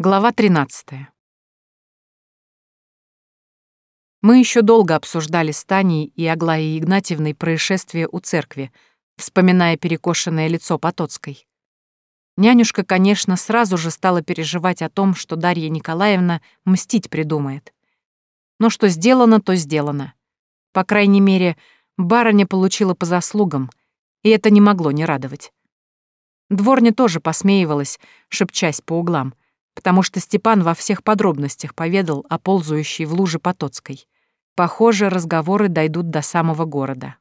Глава 13. Мы еще долго обсуждали с Таней и Аглаей Игнатьевной происшествие у церкви, вспоминая перекошенное лицо Потоцкой. Нянюшка, конечно, сразу же стала переживать о том, что Дарья Николаевна мстить придумает. Но что сделано, то сделано. По крайней мере, барыня получила по заслугам, и это не могло не радовать. Дворня тоже посмеивалась, шепчась по углам — потому что Степан во всех подробностях поведал о ползающей в луже Потоцкой. Похоже, разговоры дойдут до самого города.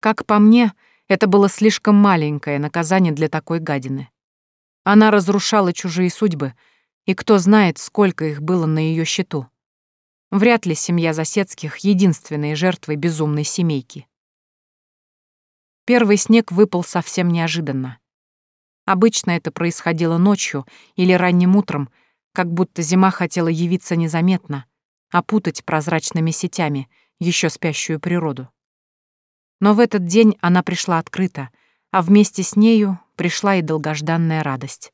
Как по мне, это было слишком маленькое наказание для такой гадины. Она разрушала чужие судьбы, и кто знает, сколько их было на ее счету. Вряд ли семья Засецких — единственной жертвой безумной семейки. Первый снег выпал совсем неожиданно. Обычно это происходило ночью или ранним утром, как будто зима хотела явиться незаметно, опутать прозрачными сетями еще спящую природу. Но в этот день она пришла открыто, а вместе с нею пришла и долгожданная радость.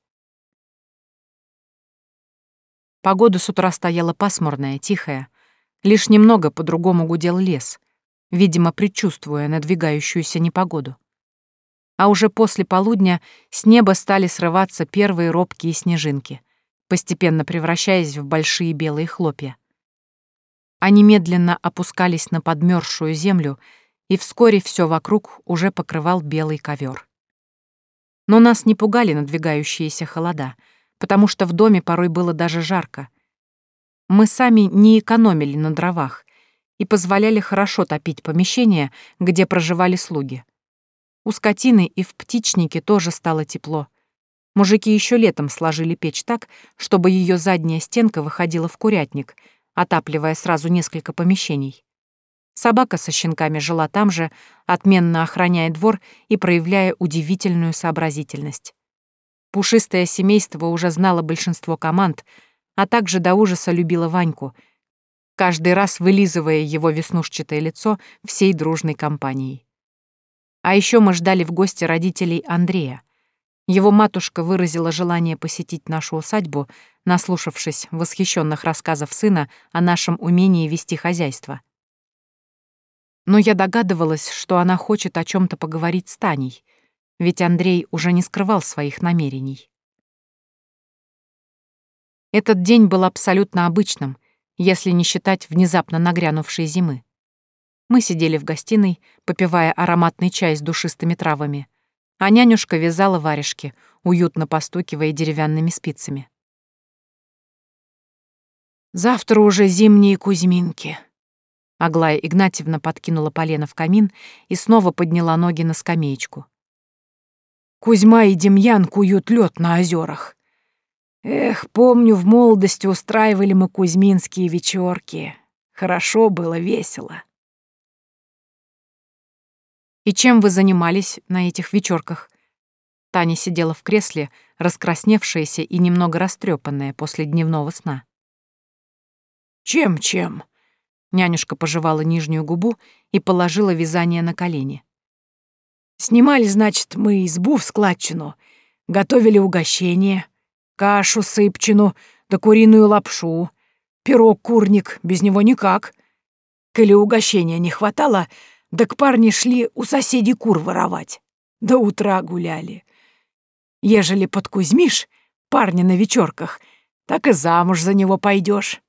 Погода с утра стояла пасмурная, тихая. Лишь немного по-другому гудел лес, видимо, предчувствуя надвигающуюся непогоду а уже после полудня с неба стали срываться первые робкие снежинки, постепенно превращаясь в большие белые хлопья. Они медленно опускались на подмерзшую землю, и вскоре все вокруг уже покрывал белый ковер. Но нас не пугали надвигающиеся холода, потому что в доме порой было даже жарко. Мы сами не экономили на дровах и позволяли хорошо топить помещения, где проживали слуги — у скотины и в птичнике тоже стало тепло. Мужики еще летом сложили печь так, чтобы ее задняя стенка выходила в курятник, отапливая сразу несколько помещений. Собака со щенками жила там же, отменно охраняя двор и проявляя удивительную сообразительность. Пушистое семейство уже знало большинство команд, а также до ужаса любило Ваньку, каждый раз вылизывая его веснушчатое лицо всей дружной компанией. А еще мы ждали в гости родителей Андрея. Его матушка выразила желание посетить нашу усадьбу, наслушавшись восхищенных рассказов сына о нашем умении вести хозяйство. Но я догадывалась, что она хочет о чем то поговорить с Таней, ведь Андрей уже не скрывал своих намерений. Этот день был абсолютно обычным, если не считать внезапно нагрянувшей зимы. Мы сидели в гостиной, попивая ароматный чай с душистыми травами, а нянюшка вязала варежки, уютно постукивая деревянными спицами. «Завтра уже зимние Кузьминки», Аглая Игнатьевна подкинула полено в камин и снова подняла ноги на скамеечку. «Кузьма и Демьян куют лед на озерах. Эх, помню, в молодости устраивали мы кузьминские вечерки. Хорошо было, весело. «И чем вы занимались на этих вечерках?» Таня сидела в кресле, раскрасневшаяся и немного растрепанная после дневного сна. «Чем-чем?» Нянюшка пожевала нижнюю губу и положила вязание на колени. «Снимали, значит, мы избу в складчину, готовили угощение, кашу сыпчину да куриную лапшу, пирог-курник, без него никак. Коли угощения не хватало, так парни шли у соседей кур воровать. До утра гуляли. Ежели подкузьмишь парня на вечерках, так и замуж за него пойдешь.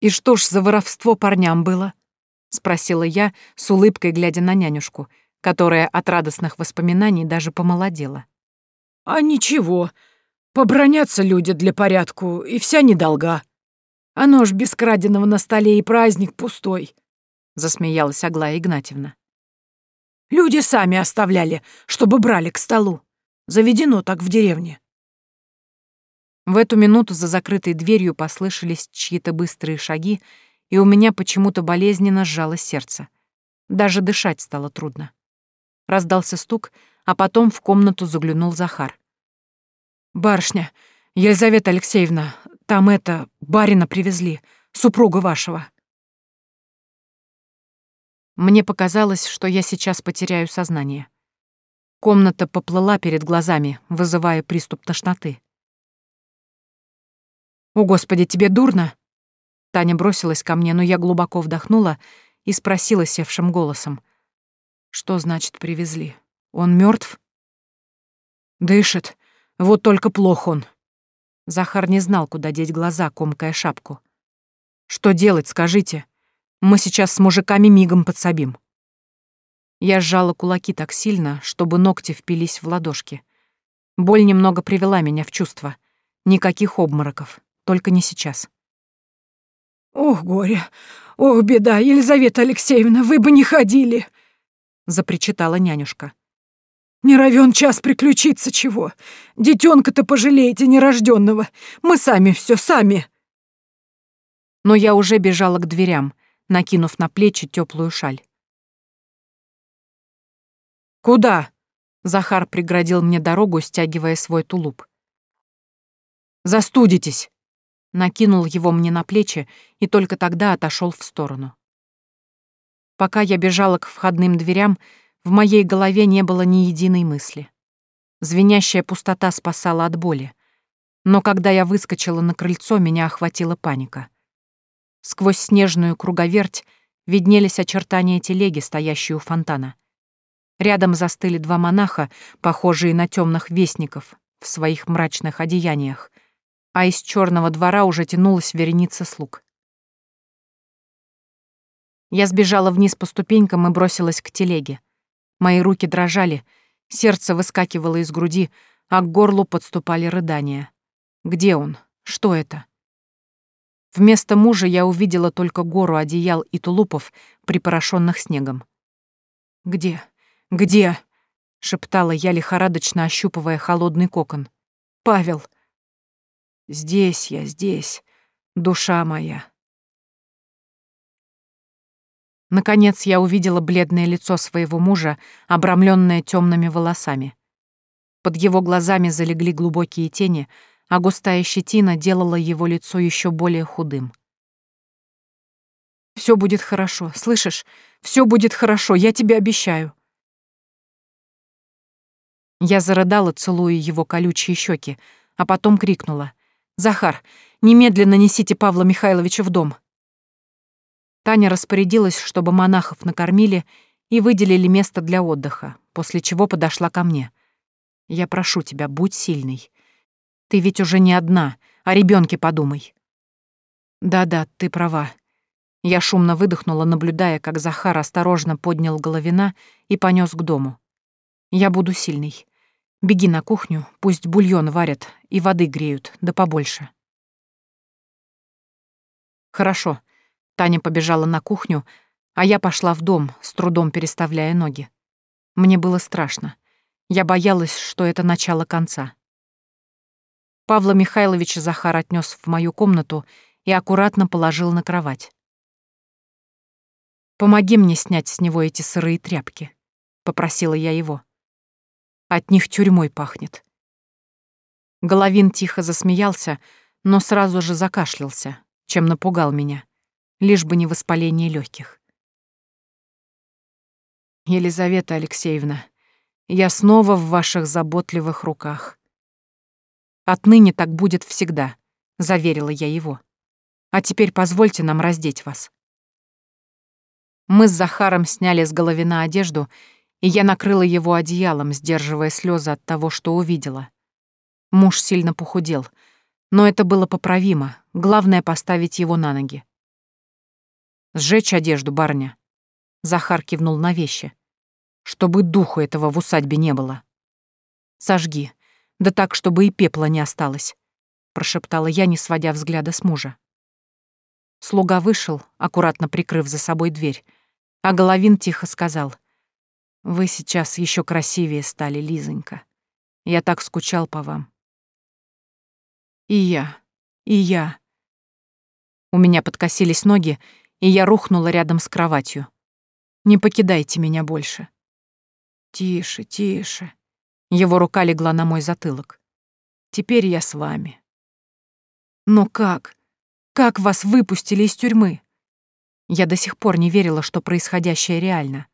«И что ж за воровство парням было?» — спросила я, с улыбкой глядя на нянюшку, которая от радостных воспоминаний даже помолодела. «А ничего, побронятся люди для порядку, и вся недолга. Оно ж без краденого на столе и праздник пустой засмеялась Аглая Игнатьевна. Люди сами оставляли, чтобы брали к столу. Заведено так в деревне. В эту минуту за закрытой дверью послышались чьи-то быстрые шаги, и у меня почему-то болезненно сжалось сердце. Даже дышать стало трудно. Раздался стук, а потом в комнату заглянул Захар. «Барышня, Елизавета Алексеевна, там это, барина привезли, супруга вашего». Мне показалось, что я сейчас потеряю сознание. Комната поплыла перед глазами, вызывая приступ тошноты. «О, Господи, тебе дурно?» Таня бросилась ко мне, но я глубоко вдохнула и спросила севшим голосом. «Что значит привезли? Он мертв? «Дышит. Вот только плохо он». Захар не знал, куда деть глаза, комкая шапку. «Что делать, скажите? Мы сейчас с мужиками мигом подсобим». Я сжала кулаки так сильно, чтобы ногти впились в ладошки. Боль немного привела меня в чувство. Никаких обмороков, только не сейчас. «Ох, горе! Ох, беда! Елизавета Алексеевна, вы бы не ходили!» — запричитала нянюшка. «Не равен час приключиться чего! Детёнка-то пожалеете нерожденного! Мы сами все сами!» Но я уже бежала к дверям, накинув на плечи теплую шаль. «Куда?» — Захар преградил мне дорогу, стягивая свой тулуп. «Застудитесь!» Накинул его мне на плечи и только тогда отошел в сторону. Пока я бежала к входным дверям, в моей голове не было ни единой мысли. Звенящая пустота спасала от боли. Но когда я выскочила на крыльцо, меня охватила паника. Сквозь снежную круговерть виднелись очертания телеги, стоящей у фонтана. Рядом застыли два монаха, похожие на темных вестников, в своих мрачных одеяниях, а из черного двора уже тянулась вереница слуг. Я сбежала вниз по ступенькам и бросилась к телеге. Мои руки дрожали, сердце выскакивало из груди, а к горлу подступали рыдания. Где он? Что это? Вместо мужа я увидела только гору одеял и тулупов, припорошенных снегом. Где? «Где?» — шептала я, лихорадочно ощупывая холодный кокон. «Павел!» «Здесь я, здесь, душа моя!» Наконец я увидела бледное лицо своего мужа, обрамленное темными волосами. Под его глазами залегли глубокие тени, а густая щетина делала его лицо еще более худым. Все будет хорошо, слышишь? Все будет хорошо, я тебе обещаю. Я зарыдала, целуя его колючие щеки, а потом крикнула. «Захар, немедленно несите Павла Михайловича в дом!» Таня распорядилась, чтобы монахов накормили и выделили место для отдыха, после чего подошла ко мне. «Я прошу тебя, будь сильной. Ты ведь уже не одна, о ребенке подумай». «Да-да, ты права». Я шумно выдохнула, наблюдая, как Захар осторожно поднял головина и понес к дому. «Я буду сильной. Беги на кухню, пусть бульон варят и воды греют, да побольше. Хорошо. Таня побежала на кухню, а я пошла в дом, с трудом переставляя ноги. Мне было страшно. Я боялась, что это начало конца. Павла Михайловича Захар отнес в мою комнату и аккуратно положил на кровать. «Помоги мне снять с него эти сырые тряпки», — попросила я его. От них тюрьмой пахнет. Головин тихо засмеялся, но сразу же закашлялся, чем напугал меня, лишь бы не воспаление легких. Елизавета Алексеевна, я снова в ваших заботливых руках. Отныне так будет всегда, заверила я его. А теперь позвольте нам раздеть вас. Мы с Захаром сняли с Головина одежду и я накрыла его одеялом, сдерживая слезы от того, что увидела. Муж сильно похудел, но это было поправимо, главное — поставить его на ноги. «Сжечь одежду, барня», — Захар кивнул на вещи, «чтобы духу этого в усадьбе не было». «Сожги, да так, чтобы и пепла не осталось», — прошептала я, не сводя взгляда с мужа. Слуга вышел, аккуратно прикрыв за собой дверь, а Головин тихо сказал — вы сейчас еще красивее стали, Лизонька. Я так скучал по вам. И я, и я. У меня подкосились ноги, и я рухнула рядом с кроватью. Не покидайте меня больше. Тише, тише. Его рука легла на мой затылок. Теперь я с вами. Но как? Как вас выпустили из тюрьмы? Я до сих пор не верила, что происходящее реально.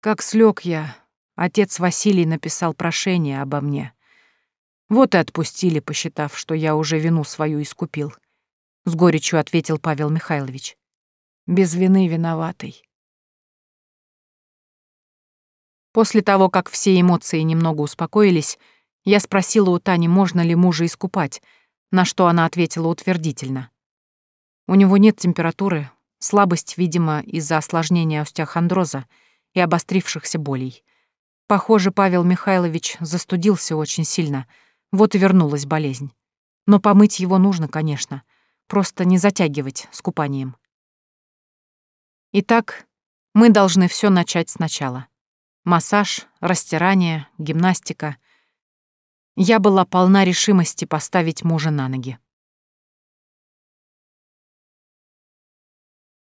Как слег я, отец Василий написал прошение обо мне. Вот и отпустили, посчитав, что я уже вину свою искупил. С горечью ответил Павел Михайлович. Без вины виноватый. После того, как все эмоции немного успокоились, я спросила у Тани, можно ли мужа искупать, на что она ответила утвердительно. У него нет температуры, слабость, видимо, из-за осложнения остеохондроза и обострившихся болей. Похоже, Павел Михайлович застудился очень сильно, вот и вернулась болезнь. Но помыть его нужно, конечно, просто не затягивать с купанием. Итак, мы должны все начать сначала. Массаж, растирание, гимнастика. Я была полна решимости поставить мужа на ноги.